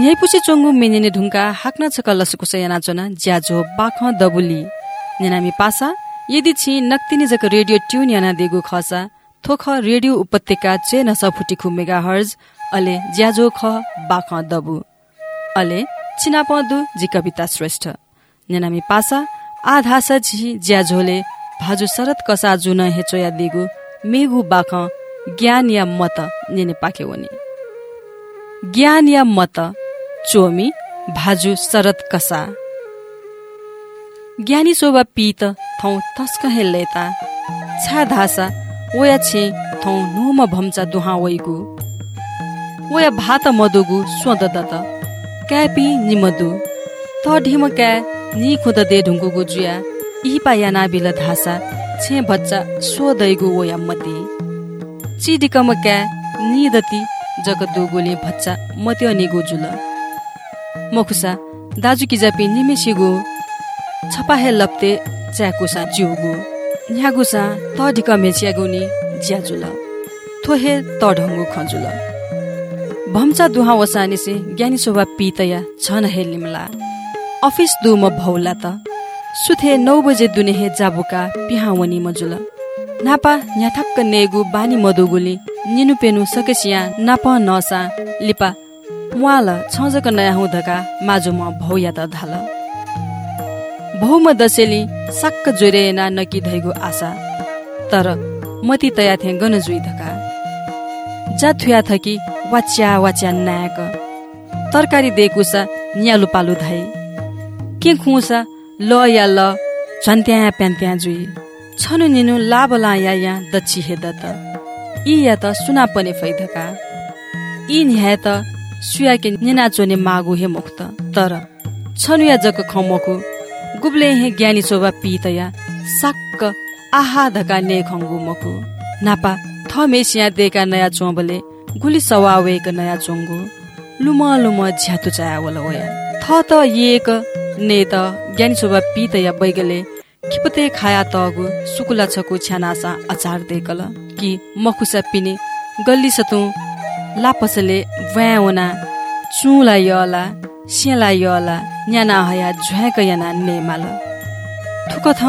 न्यायपुसी चोङ्गु मेनिने ढुङ्गा हाक्न छक लसुकुस यानाचोना ज्याझो बाख दबुली। नेनामी पासा यदि छि नक्तिनी जक रेडियो ट्युन याना देगु खसा थोख रेडियो उपत्यका चे न सफुटी खु मेगा हर्ज अले ज्याझो ख बाख दबु। अले छिना पदु जी कविता श्रेष्ठ। नेनामी पासा आधासा झी ज्याझोले भाजु शरत कसा जुन हेचोया दिगु मेगु बाख ज्ञान या मत नेने पाके वनी। ज्ञान या मत चोमी भाजु शरत कसा। ज्ञानी शोभा पित थौ तस्क हेल्लेता छा धासा ओया छे थौ नोम भम्चा दुहा वैगु। ओया भात मदुगु स्वद दत क्यापी निमदु। त ढिम क्या नि खुद दे ढुङ्गुगु जुया। इही पाया नाबिल धासा छे बच्चा सो दैगु ओया मती। चिडिकम क्या नि दति जग दोगोले भच्चा मत्यो निगु जुल। मखुसा दाजु किजापी निमेसिगु छपाहे लप्ते च्याकुसा जिउगु। न्यागुसा त ढिक मेचियागु नि ज्याजुल थोहे त ढङ्गु खजुल। भम्चा दुहा वसानिसे ज्ञानी शोभा पितया छन हेलिमला अफिस दुम भौला त। सुथे नौ बजे दुने हे जाबुका पिहावनी मजुल नापा न्याथक्क नेगु बानी मदुगुली। निनु पेनु सकेसिया नाप नसा। लिपा मुवाल छजक नयाँ हुँदका माजु म भौया त धाल। भौम दसेली साक्क नकी धैगु आशा। तर मती तया थे गन जुइ धका जा थुया थकी वाच्या वाच्या नायक। तरकारी देकुसा न्यालु पालु धाई के खुसा ल या ल झन्त्या प्यान्त्या जुई छनु निनु लाभ ला या या दक्षी हेद त यी या त सुना पनि फैधका। यी न्याय त सुया के निना मागु हे मुक्त। तर छनु या जक खमको गुब्ले हे ज्ञानी शोभा पितया साक्क आहा धका ने खङ्गु मकु। नापा थ मेसिया देका नयाँ चोबले गुली सवावेक नयाँ चोङ्गु लुम लुम झ्यातु चाया वला थ त एक ने त ज्ञानी शोभा पितया बैगले खिपते खाया तगु सुकुला छकु छ्यानासा अचार देकल कि मखुसा पिने गल्ली सतु लापसले व्यावना चुला यला सिला यला न्याना हया झ्याक याना नेमाल थुक थ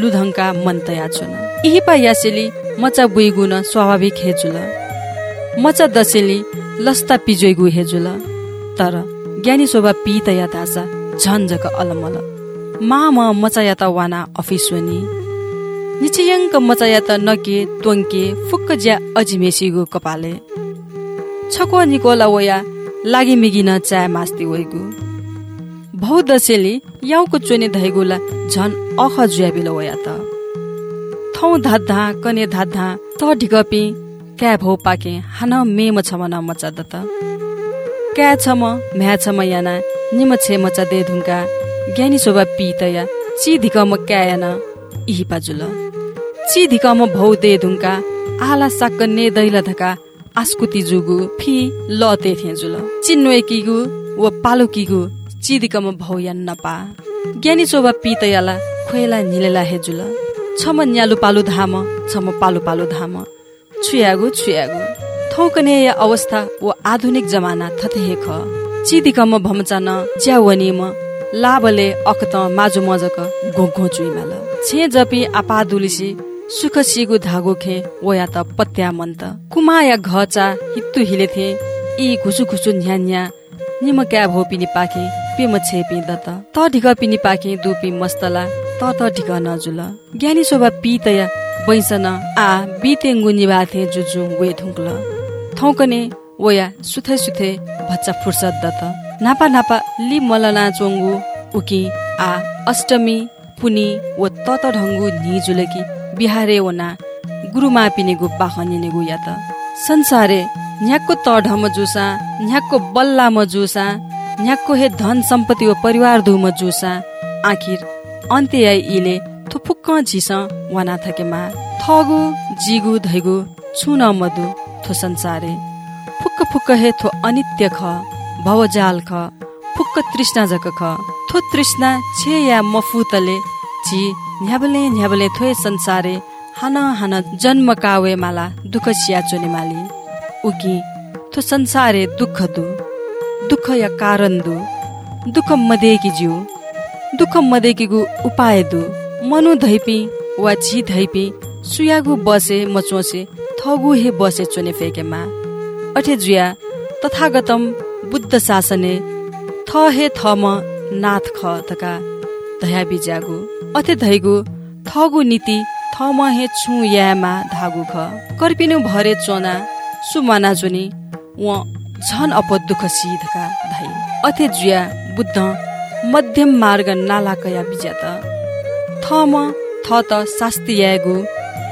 लुधङ्का मन्तया चुन इही पा यासेली मचा बुइगुन स्वाभाविक हेजुल मचा दसेली लस्ता पिजोइगु हेजुल तर ज्ञानी शोभा पितया दासा झन्झक अलमल मा म मचाया त वाना अफिस वनी निचयङ्क मचाया त नके त्वङ्के फुक्क ज्या अजिमेसीगु कपाले छको निकोला वया लागि मिगिन चाय मास्ती वैगु। भौ दसेली याउको चोने धैगुला झन अख जुयाबिल वया त। थौ धाधा कने धाधा त ढिकपि क्या भौ पाके हान मेम छ मन मचा त। क्या छ म म्या छ म याना निम छे मचा दे धुङ्का ज्ञानी शोभा पितया ची धिक म क्यायन इही पाजुल। ची धिक म भौ दे धुङ्का आला साक्क ने दैला धका आस्कुति जुगु फि ल ते जुल चिन्वे किगु व पालो किगु ची धिक म भौ या नपा। ज्ञानी शोभा पितयाला खोइला निलेला हेजुल। छम न्यालु पालु धाम छम पालु पालु धाम। छुयागु छुयागु। थौकने या अवस्था व आधुनिक जमाना थथे हेख। चिदिकम भमचान म लाभले अकत माजु मजक घोघो चुइमाल छे जपि आपा दुलिसी सुख सिगु धागो खे वया त पत्या मन्त। कुमाया घचा हित्तु हिले थे यी घुसु घुसु न्या न्या निम क्या भो पिनी पाखे पे म छे पि दत। त ढिक पिनी पाखे दुपि मस्तला। त त ढिक नजुल। ज्ञानी शोभा पितया बैसन आ बितेङ्गु निभाथे जुजु वे धुङ्कल थौकने वया सुथे सुथे भच्चा फुर्सद दत। नापा नापा लि मलना चोङ्गु उकी आ अष्टमी पुनी व तत ढङ्गु निजुलकी बिहारे वना गुरुमा पिनेगु पाखनिनेगु या त। संसारे न्याक्को त ढम जुसा न्याक्को बल्ला म जुसा न्याक्को हे धन सम्पत्ति व परिवार धुम जुसा। आखिर अन्त्य इले थुफुक्क झिस वाना थकेमा थगु जिगु धैगु छुन मधु थो संसारे। फुक्क फुक्क हे थो अनित्य ख भवजाल ख फुक्क तृष्णा जक ख थो तृष्णा छे या मफुतले झि न्याबले न्याबले थोए संसारे हान हान जन्म कावे माला दुख सिया चोने माली। उकी थो संसारे दुख दु दुःख या कारण दु दुःख मदेकी ज्यू दुःख मदेकीगु उपाय दु। मनु धैपी वा झी धैपी सुयागु बसे मचोसे थगु हे बसे चोने फेकेमा। अठे जुया तथागतम बुद्ध शासने थ हे थम नाथ ख तका धया बिजागु अथे धैगु थगु नीति थम हे छु यामा धागु ख। कर्पिनु भरे चोना सुमाना जोनी व झन अप दुःख सिधका धाइ अथे जुया बुद्ध मध्यम मार्ग नालाकया बिज्यात थम थ त शास्ति यागु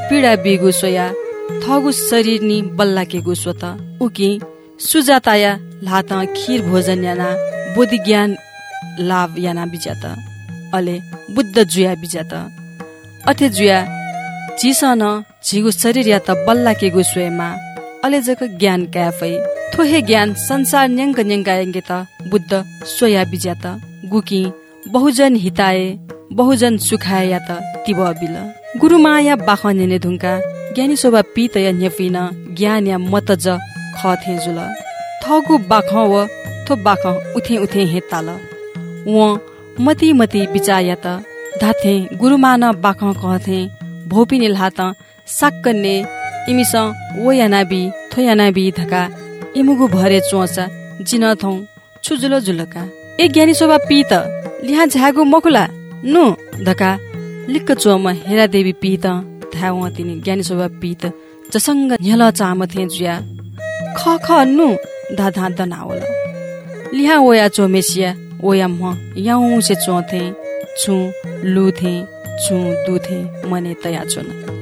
पीडा बिगु सोया थगु शरीर नि बल्लाकेगु स्वत। उकि सुजाताया लात खिर भोजन याना बोधि ज्ञान लाभ याना बिज्यात अले बुद्ध जुया बिज्यात अथे जुया झिसन झिगु शरीर या त बल्लाकेगु सोयमा अले जक ज्ञान क्याफै थोहे ज्ञान संसार न्याङ्क न्याङ्गायङ्गे त बुद्ध सोया त। गुकी बहुजन हिताए बहुजन सुखाए या त तिब बिल गुरुमाया बाख नेने धुङ्का ज्ञानी शोभा पित या न्यफिन ज्ञान या मत ज ख थे जुल। थगु बाख व थो बाख उथे उथे हे ताल। व मति मति बिचाया त। धाथे गुरुमान बाख कहथे भोपिने लात साक्कन्ने इमिस ओ यानाबी थो यानाबी धका इमुगु भरे चोचा जिन थौ छुजुलो जुलका। ए ज्ञानी शोभा पित लिहा झ्यागु मकुला नु धका लिक्क चोम हेरा देवी पित थाव तिनी ज्ञानी शोभा पित जसङ्ग झेल चाम थे जुया। ख ख नु धा धा दनावल लिहा ओया चोमेसिया ओया म याउ से चोथे छु लुथे छु दुथे मने तया चोना